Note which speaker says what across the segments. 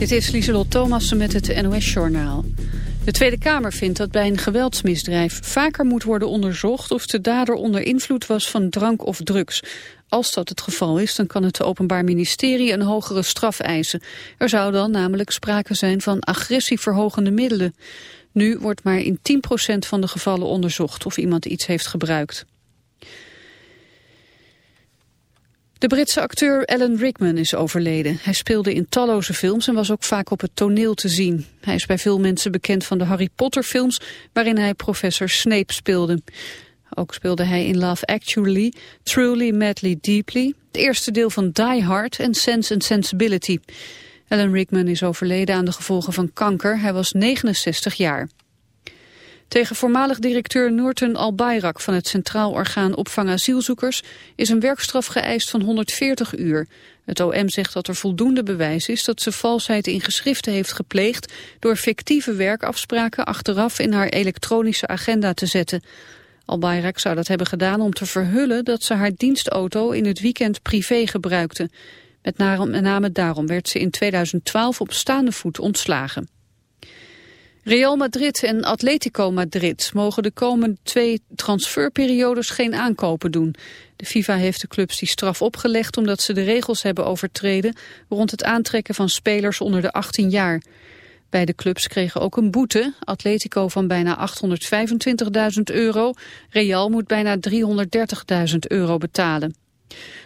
Speaker 1: Dit is Lieselot Thomassen met het NOS-journaal. De Tweede Kamer vindt dat bij een geweldsmisdrijf vaker moet worden onderzocht... of de dader onder invloed was van drank of drugs. Als dat het geval is, dan kan het Openbaar Ministerie een hogere straf eisen. Er zou dan namelijk sprake zijn van agressieverhogende middelen. Nu wordt maar in 10% van de gevallen onderzocht of iemand iets heeft gebruikt. De Britse acteur Alan Rickman is overleden. Hij speelde in talloze films en was ook vaak op het toneel te zien. Hij is bij veel mensen bekend van de Harry Potter films... waarin hij professor Snape speelde. Ook speelde hij in Love Actually, Truly, Madly, Deeply... het eerste deel van Die Hard en Sense and Sensibility. Alan Rickman is overleden aan de gevolgen van kanker. Hij was 69 jaar. Tegen voormalig directeur Noorten Albayrak van het Centraal Orgaan Opvang Asielzoekers is een werkstraf geëist van 140 uur. Het OM zegt dat er voldoende bewijs is dat ze valsheid in geschriften heeft gepleegd door fictieve werkafspraken achteraf in haar elektronische agenda te zetten. Albayrak zou dat hebben gedaan om te verhullen dat ze haar dienstauto in het weekend privé gebruikte. Met name daarom werd ze in 2012 op staande voet ontslagen. Real Madrid en Atletico Madrid mogen de komende twee transferperiodes geen aankopen doen. De FIFA heeft de clubs die straf opgelegd omdat ze de regels hebben overtreden rond het aantrekken van spelers onder de 18 jaar. Beide clubs kregen ook een boete. Atletico van bijna 825.000 euro. Real moet bijna 330.000 euro betalen.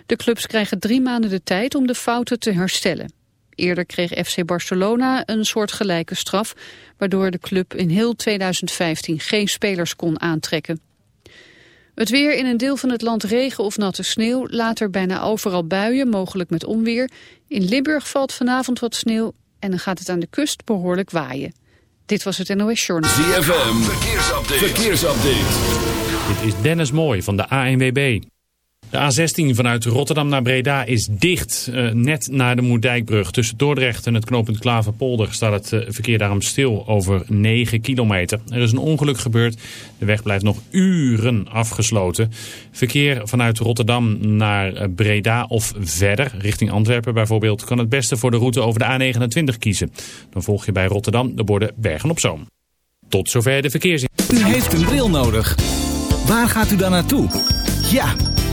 Speaker 1: De clubs krijgen drie maanden de tijd om de fouten te herstellen. Eerder kreeg FC Barcelona een soortgelijke straf, waardoor de club in heel 2015 geen spelers kon aantrekken. Het weer in een deel van het land regen of natte sneeuw, later bijna overal buien, mogelijk met onweer. In Limburg valt vanavond wat sneeuw en dan gaat het aan de kust behoorlijk waaien. Dit was het NOS Journal.
Speaker 2: ZFM, verkeersupdate. verkeersupdate.
Speaker 3: Dit is Dennis Mooi van de ANWB. De A16 vanuit Rotterdam naar Breda is dicht, uh, net na de Moerdijkbrug. Tussen Dordrecht en het knooppunt Klaverpolder staat het uh, verkeer daarom stil over 9 kilometer. Er is een ongeluk gebeurd. De weg blijft nog uren afgesloten. Verkeer vanuit Rotterdam naar uh, Breda of verder, richting Antwerpen bijvoorbeeld, kan het beste voor de route over de A29 kiezen. Dan volg je bij Rotterdam de borden Bergen op Zoom. Tot zover de verkeers.
Speaker 4: U heeft een bril nodig. Waar gaat u dan naartoe? Ja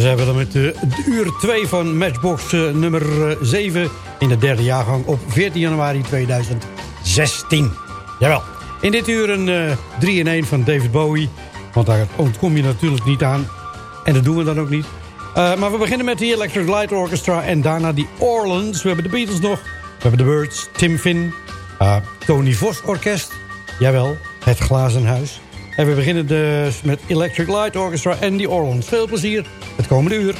Speaker 5: Ze hebben er met het uh, uur 2 van Matchbox uh, nummer 7 in de derde jaargang op 14 januari 2016. Jawel. In dit uur een 3 in 1 van David Bowie. Want daar ontkom je natuurlijk niet aan. En dat doen we dan ook niet. maar we beginnen met de Electric Light Orchestra en daarna die Orleans. We hebben de Beatles nog. We hebben de Birds, Tim Finn, Tony Vos Orkest. Jawel, het Glazen Huis. En we beginnen dus met Electric Light Orchestra en die Orleans. Veel plezier het komende uur.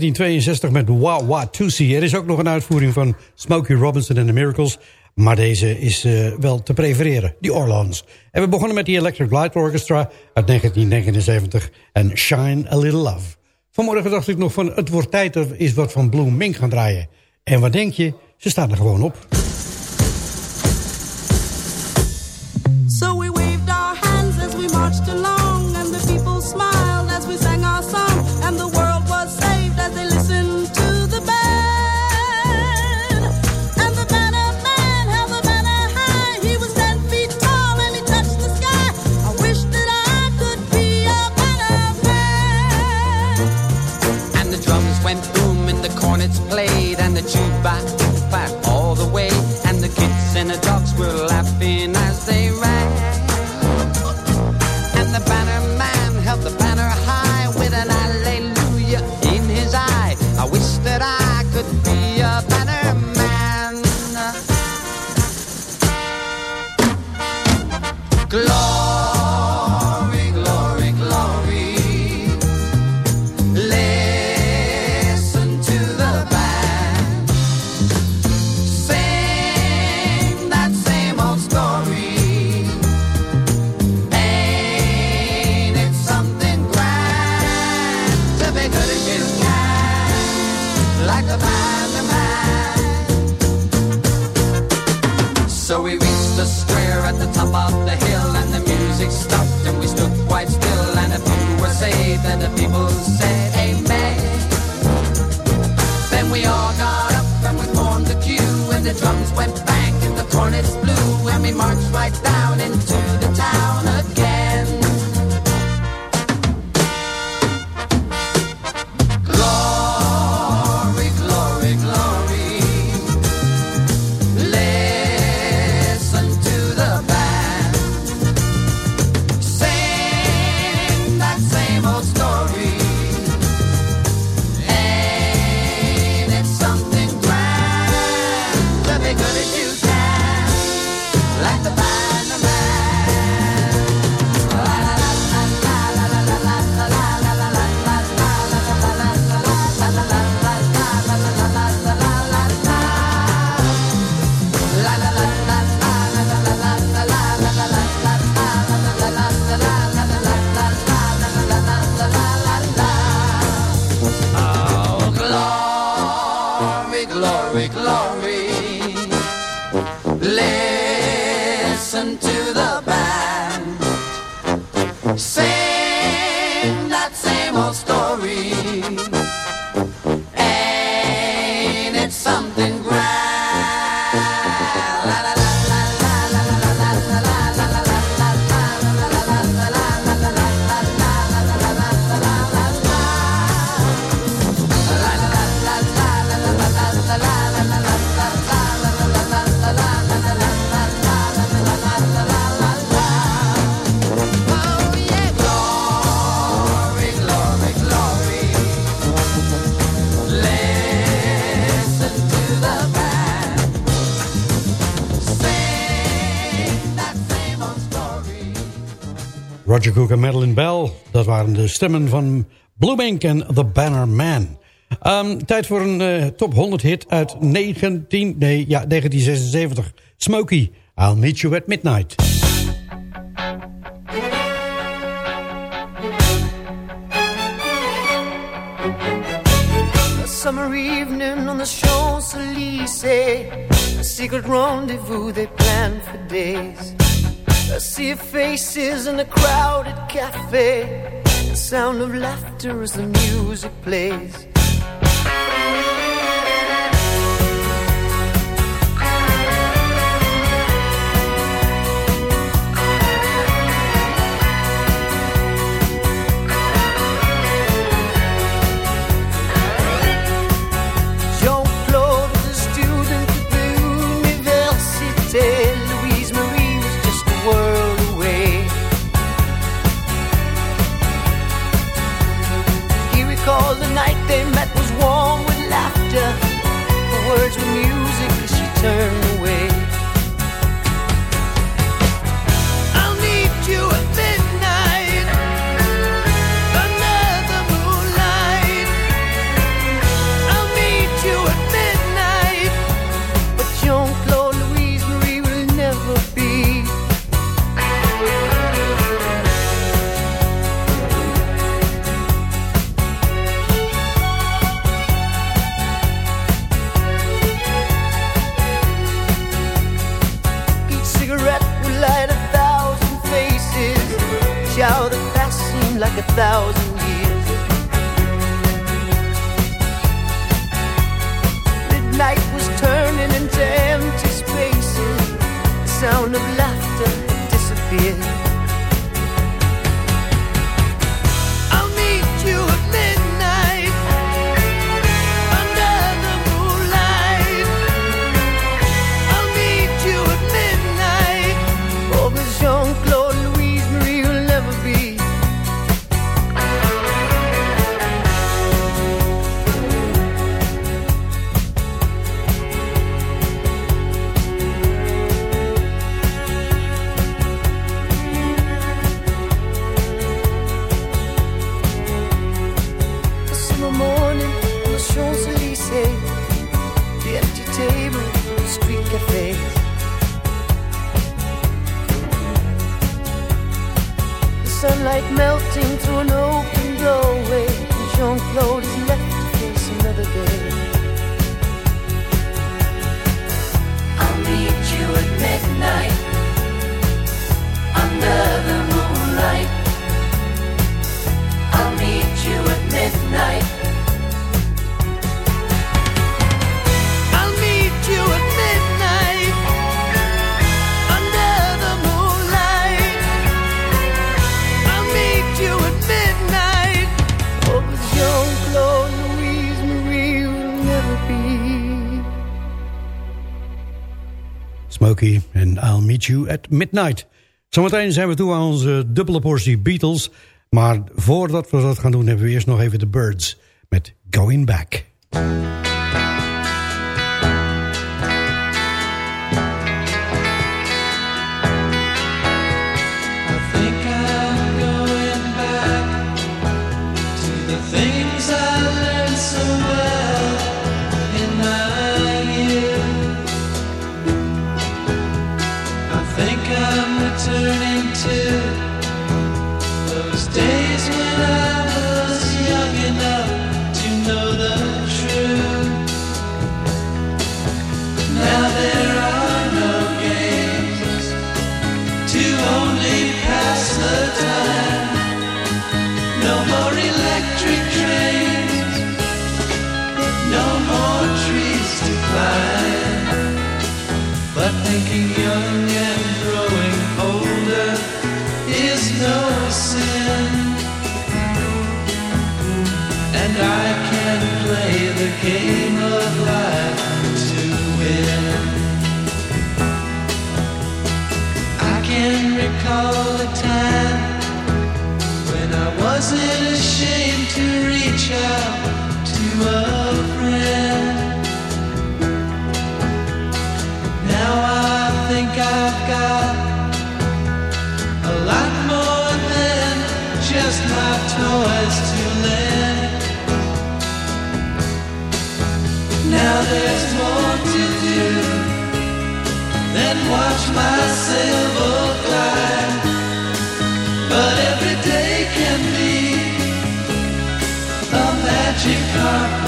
Speaker 5: 1962 met Wah Wah Tusi. Er is ook nog een uitvoering van Smokey Robinson and the Miracles. Maar deze is uh, wel te prefereren, die Orlons. En we begonnen met die Electric Light Orchestra uit 1979 en Shine a Little Love. Vanmorgen dacht ik nog van het wordt tijd dat eens wat van Bloom Mink gaan draaien. En wat denk je? Ze staan er gewoon op.
Speaker 6: So
Speaker 7: Cook en Madeline Bell. Dat waren de stemmen van Bank en The Banner Man. Um, tijd voor een uh, top 100 hit uit 19, nee, ja, 1976. Smokey, I'll Meet You at Midnight.
Speaker 8: Summer evening on the Champs-Élysées A secret rendezvous they planned for days A see faces in a crowded cafe. The sound of laughter as the music plays.
Speaker 9: words were music as she
Speaker 10: turned. thousand. You at Midnight.
Speaker 7: Zometeen zijn we toe aan onze dubbele portie Beatles. Maar voordat we dat gaan doen hebben we eerst nog even de Birds met Going Back.
Speaker 11: magic
Speaker 7: heart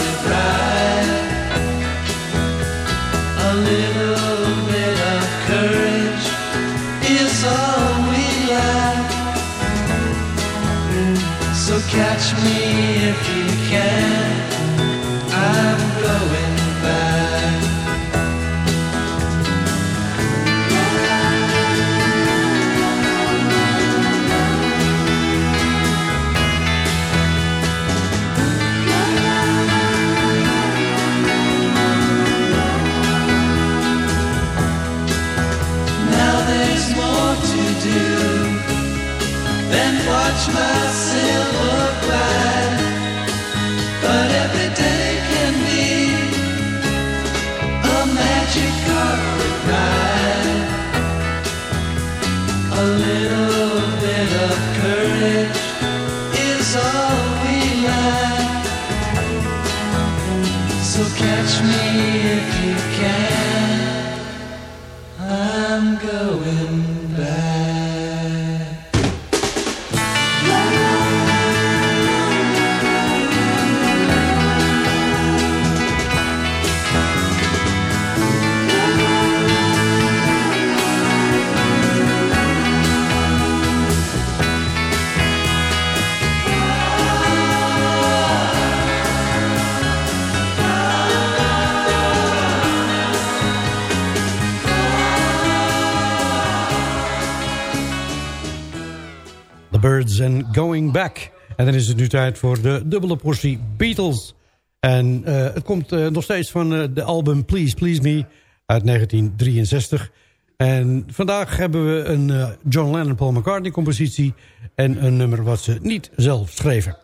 Speaker 7: En dan is het nu tijd voor de dubbele portie Beatles. En eh, het komt eh, nog steeds van eh, de album Please Please Me uit 1963. En vandaag hebben we een John Lennon Paul McCartney compositie... en een nummer wat ze niet zelf schreven.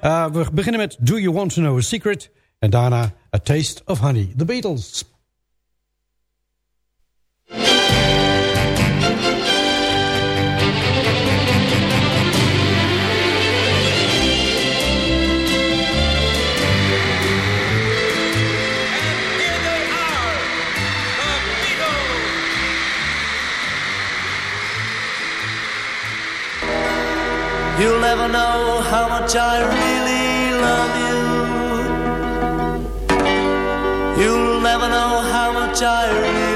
Speaker 7: we beginnen met Do You Want To Know A Secret... en daarna A Taste Of Honey, The Beatles.
Speaker 12: You'll never know how much I really love you. You'll never know how much I really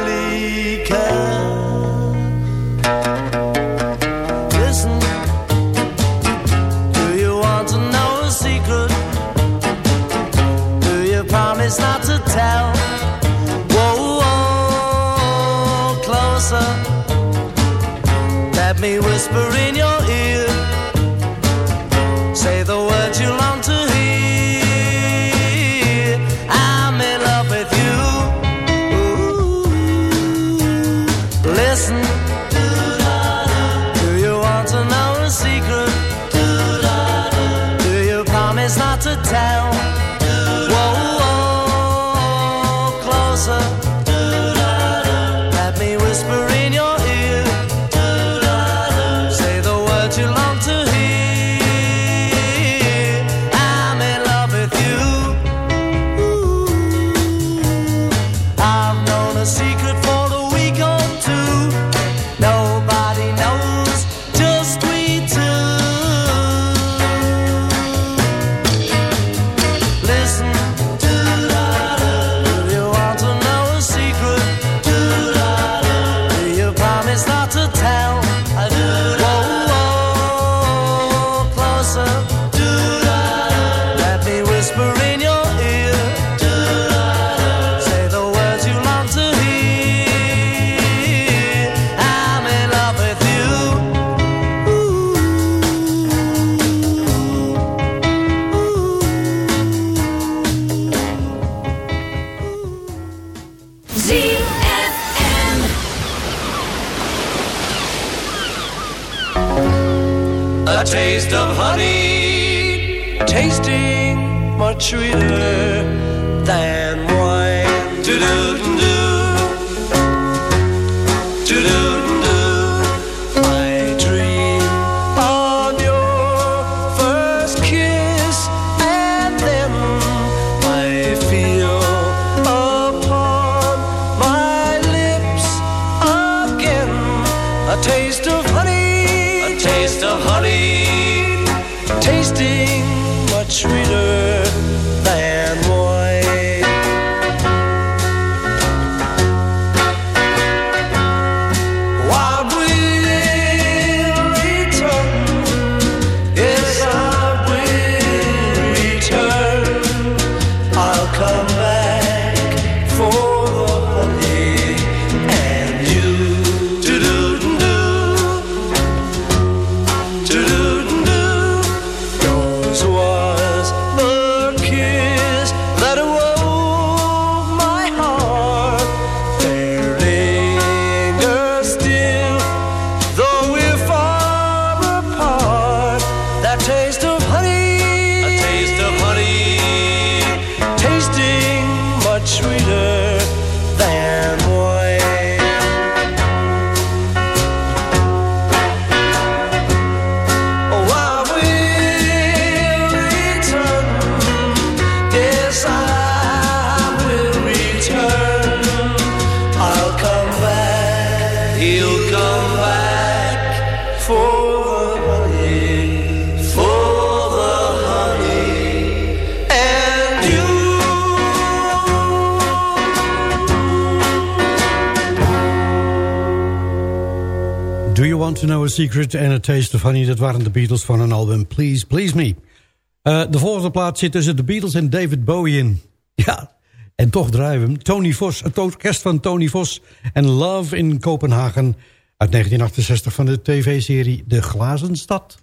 Speaker 12: do do do Secret and A
Speaker 5: Taste of Honey... dat waren de Beatles van een album Please Please Me. Eh, de volgende plaat zit tussen de Beatles en David Bowie in. Ja, en toch draaien we hem. Tony Vos, het orkest van Tony Vos en Love in Kopenhagen... uit 1968 van de tv-serie De Glazen Stad.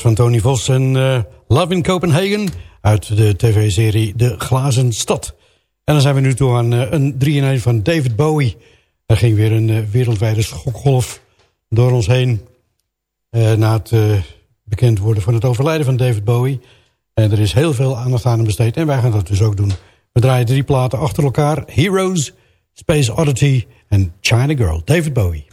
Speaker 5: Van Tony Vos en eh, Love in Copenhagen... uit de tv-serie De Glazen Stad. En dan zijn we nu toe aan eh, een 3-in-1 van David Bowie. Er ging weer een eh, wereldwijde schokgolf door ons heen... na het bekend worden van het overlijden van David Bowie. En er is heel veel aandacht aan hem besteed. En wij gaan dat dus ook doen. We draaien drie platen achter elkaar. Heroes, Space Oddity en China Girl. David Bowie.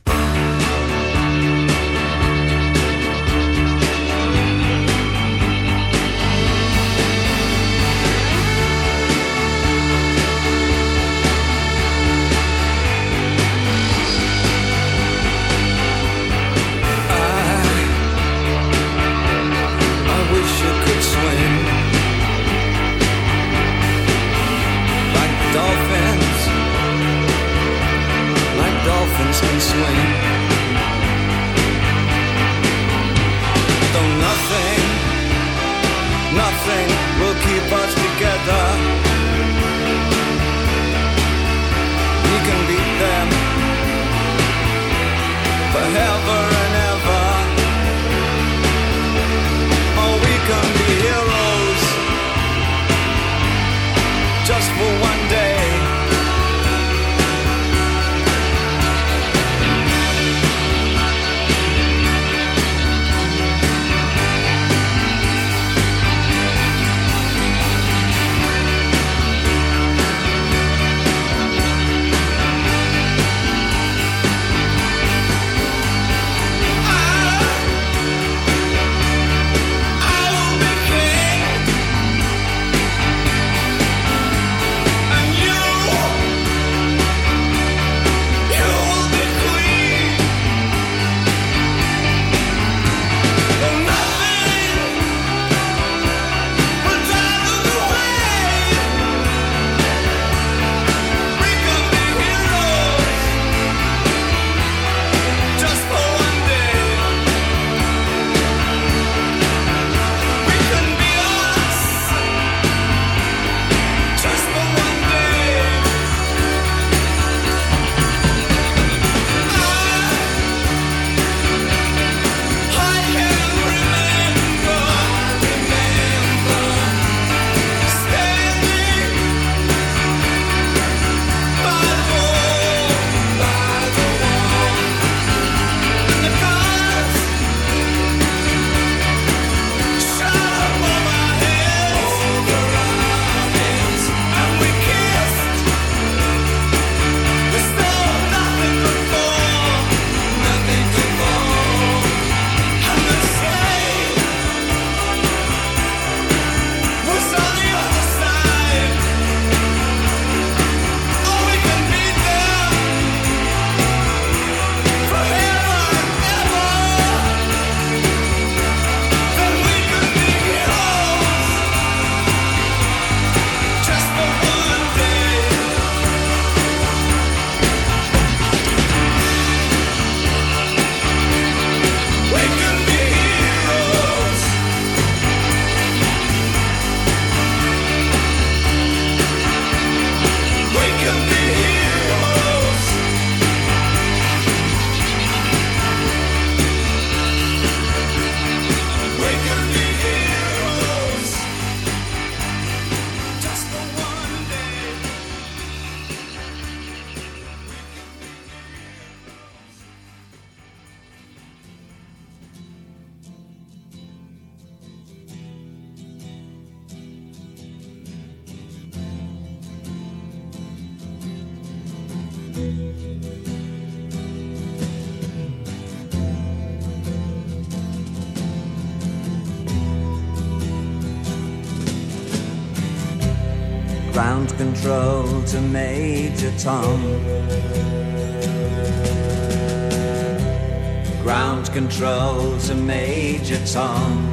Speaker 6: Ground control to Major Tom.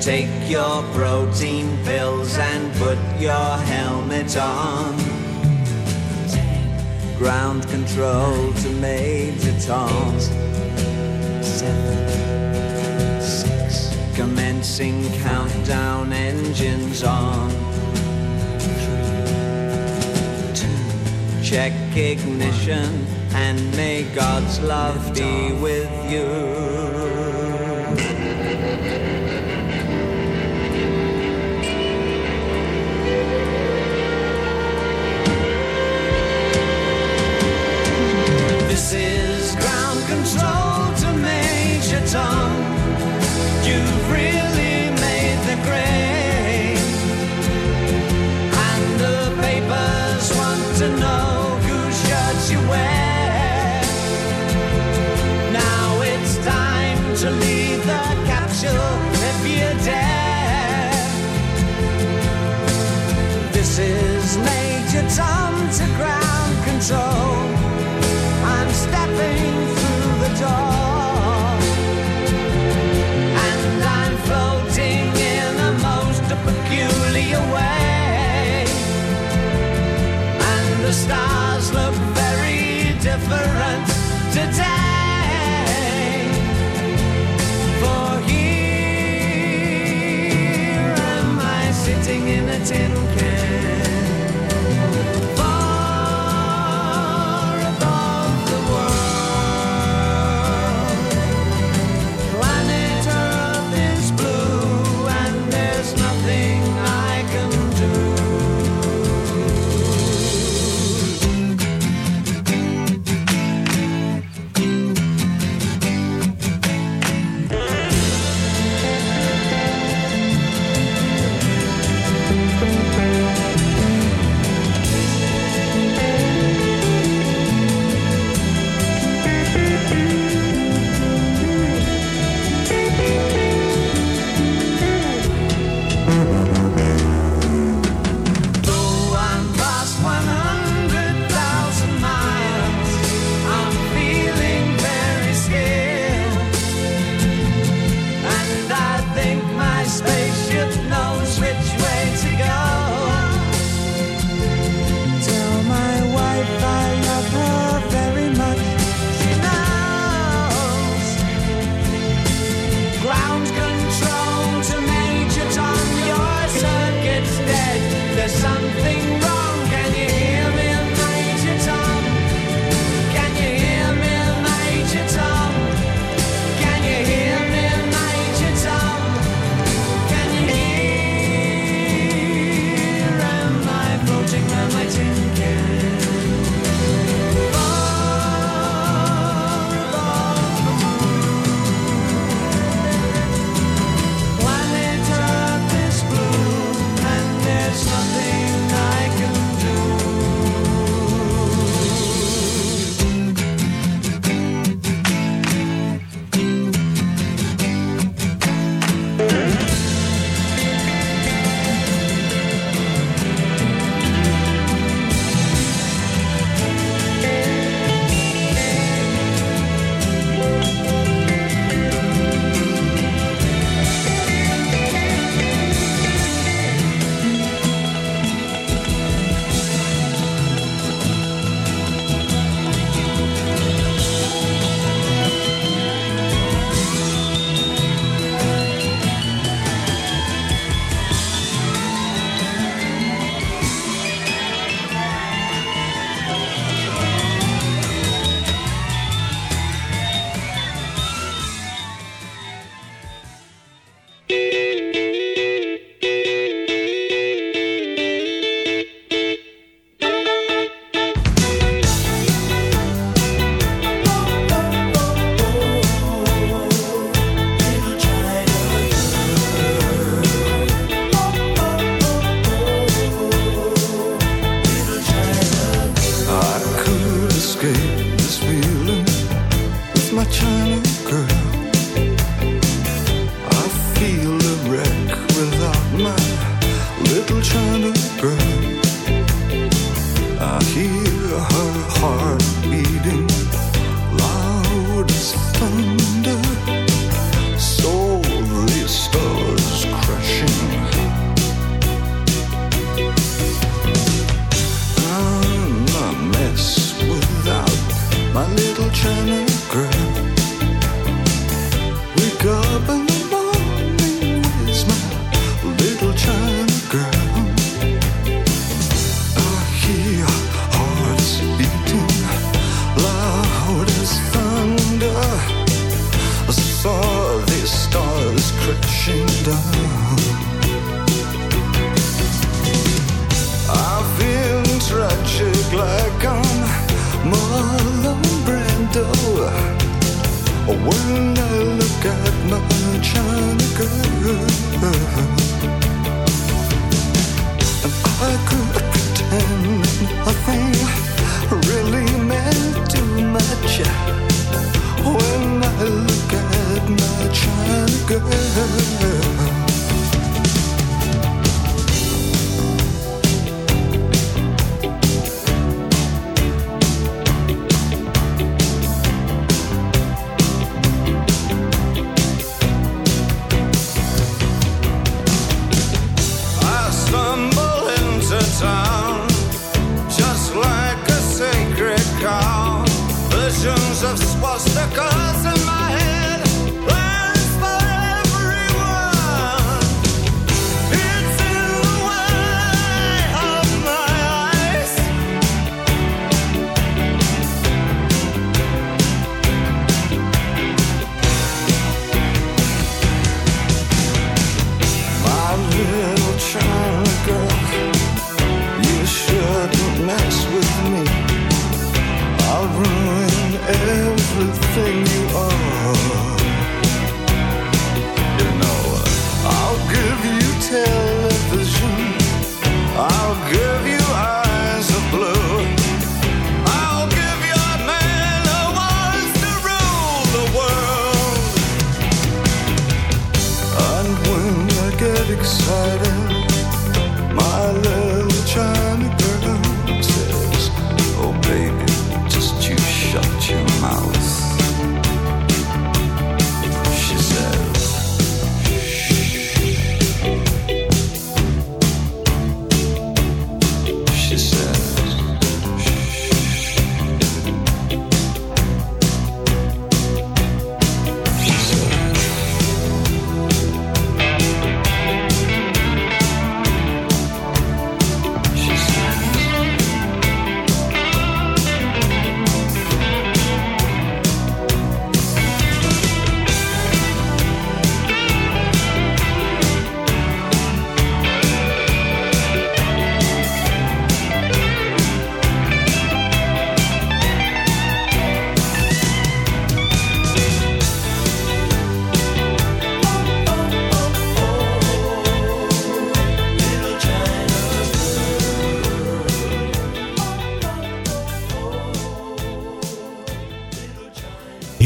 Speaker 6: Take your protein pills and put your helmet on. Ground control to Major Tom. Eight, seven, six. Commencing countdown engines on. recognition, and may God's love be with you. tin can.
Speaker 13: oceans of swastikas in my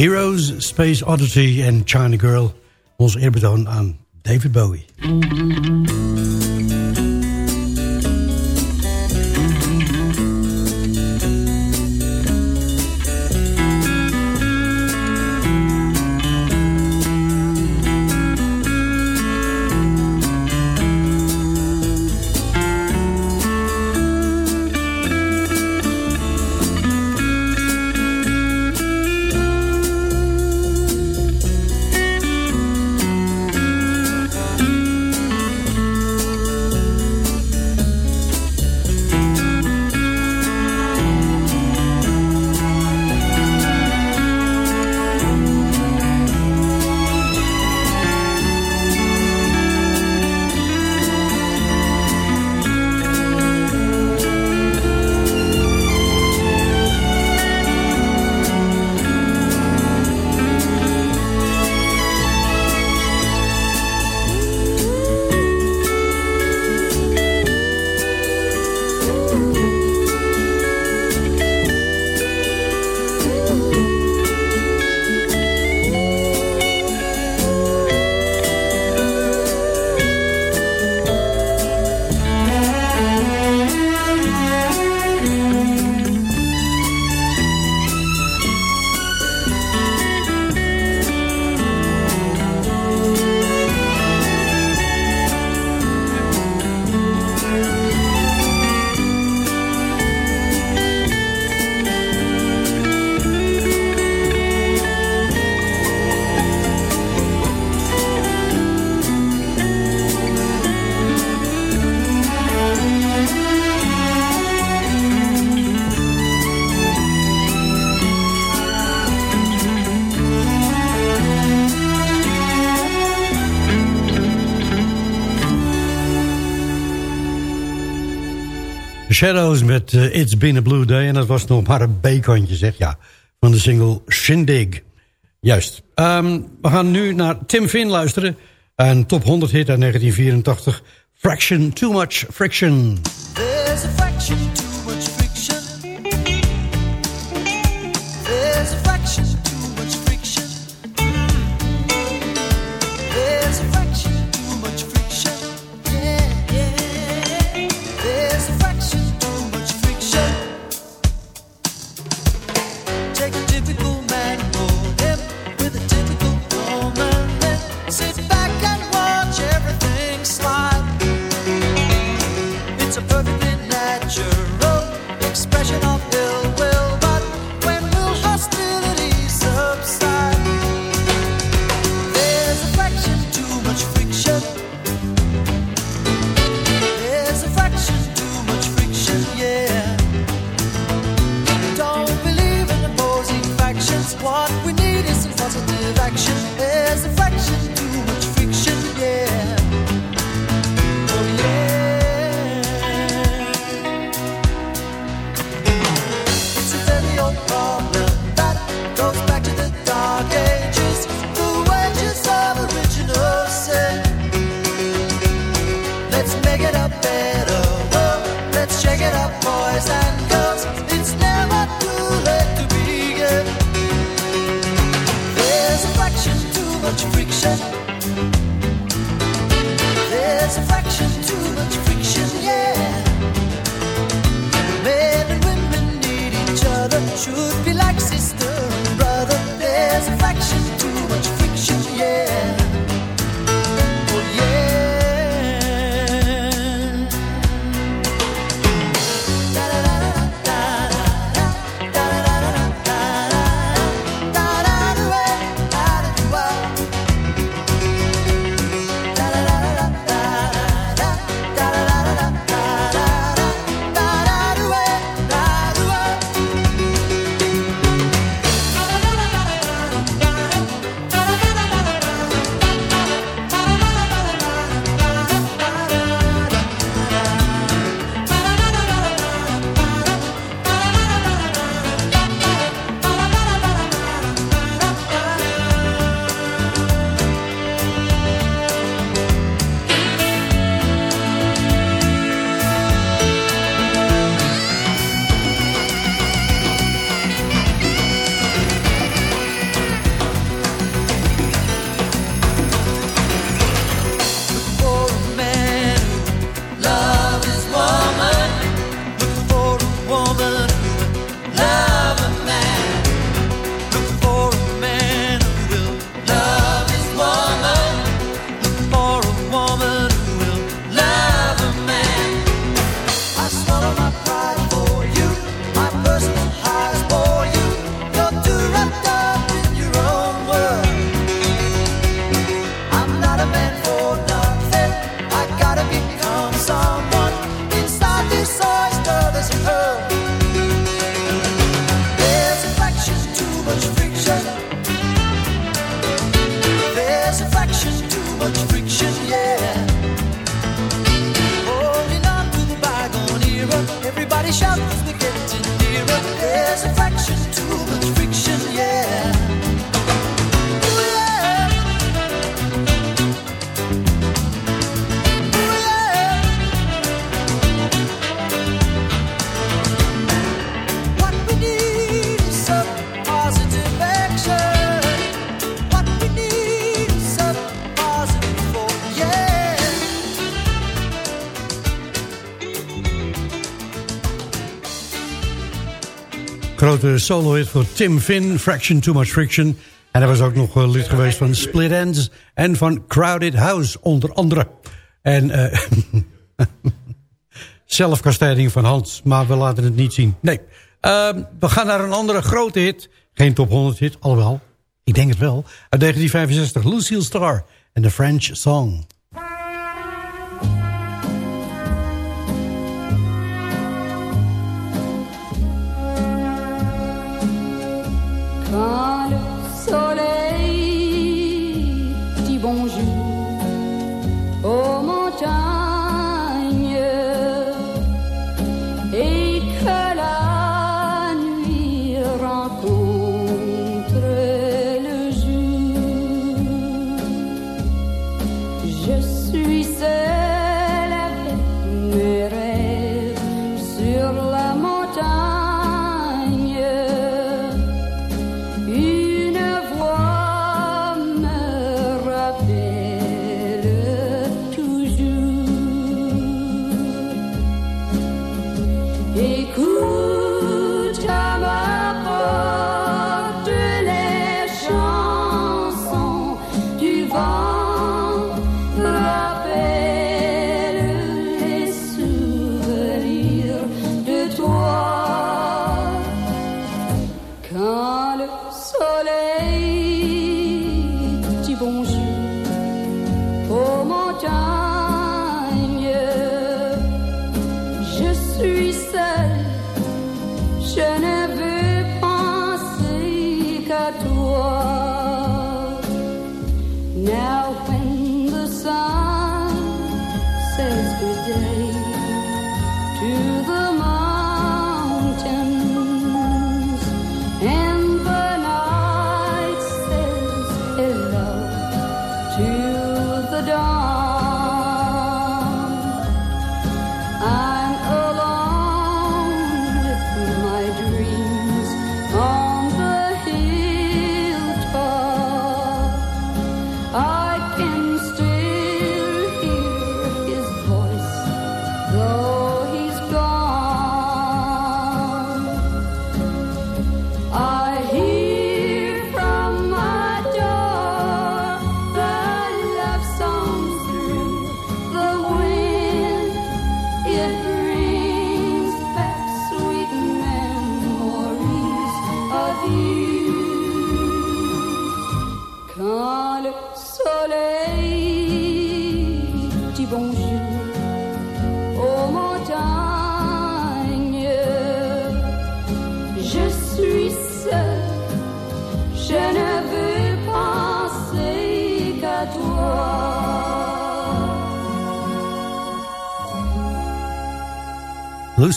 Speaker 5: Heroes, Space Oddity en China Girl. Ons eerbetoon aan David Bowie. Shadows met eh, It's Been a Blue Day. En dat was nog maar een bekantje, zeg. Ja, van de single Shindig. Juist. Ehm, we gaan nu naar Tim Finn luisteren. en top 100 hit uit 1984. Fraction Too Much Friction.
Speaker 10: There's a fraction too much friction.
Speaker 5: solo-hit voor Tim Finn, Fraction Too Much Friction. En hij was ook nog eh, lid geweest van Split Ends en van Crowded House, onder andere. En uh, zelfkastijding van Hans, maar we laten het niet zien. Nee, ehm, we gaan naar een andere grote hit. Geen top 100 hit, alhoewel, ik denk het wel. Uit 1965, Lucille Star en The French Song.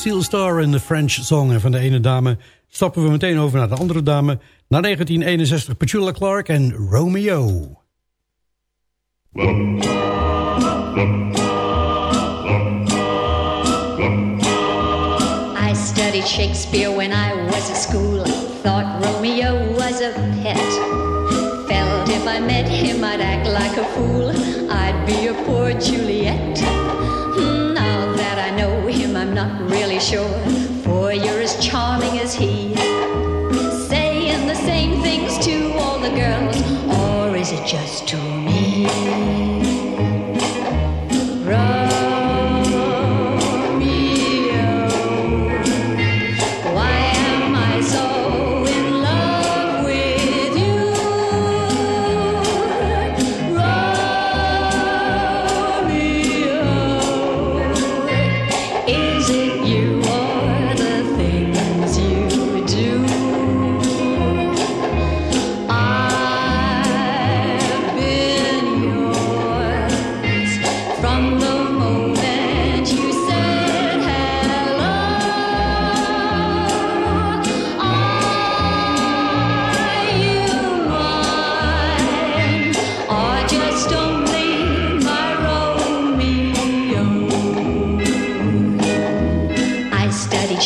Speaker 5: Steel Star in the French Song. En van de ene dame stappen we meteen over naar de andere dame. Naar 1961 Petula Clark en Romeo. Well.
Speaker 14: I studied Shakespeare when I was a school. Thought Romeo was a pet. Felt if I met him I'd act like a fool. I'd be a poor Juliet. Sure, for you're as charming as he. Saying the same things to all the girls, or is it just to me?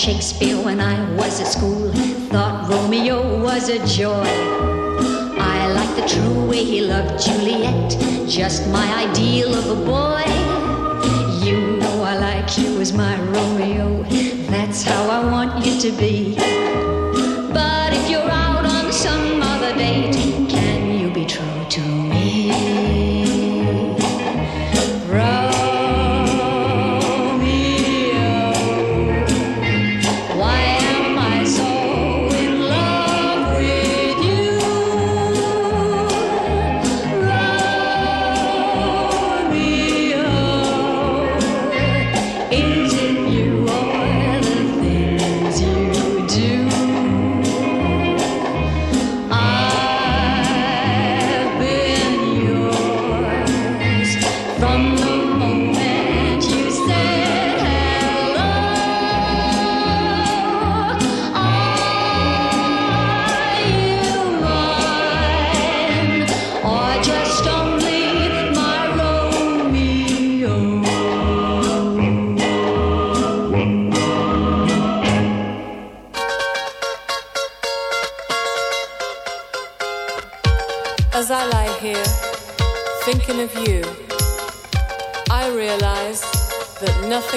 Speaker 14: Shakespeare when I was at school. Thought Romeo was a joy. I liked the true way he loved Juliet, just my ideal of a boy. You know I like you as my Romeo. That's how I want you to be. But if you're out on some other date, can you be true to me?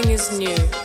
Speaker 15: nothing is new.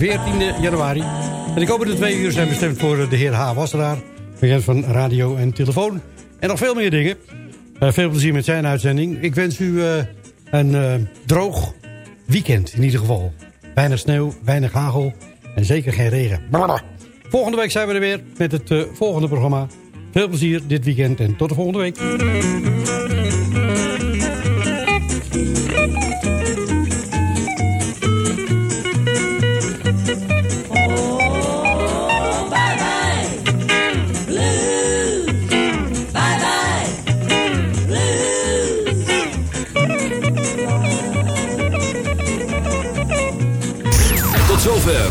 Speaker 5: 14 januari. En de komende twee uur zijn bestemd voor eh, de heer H. Wasseraar. Bekend van radio en telefoon. En nog veel meer dingen. Eh, veel plezier met zijn uitzending. Ik wens u eh, een droog weekend in ieder geval. Weinig sneeuw, weinig hagel en zeker geen regen. Volgende week zijn we er weer met het volgende programma. Veel plezier dit weekend en tot de volgende week.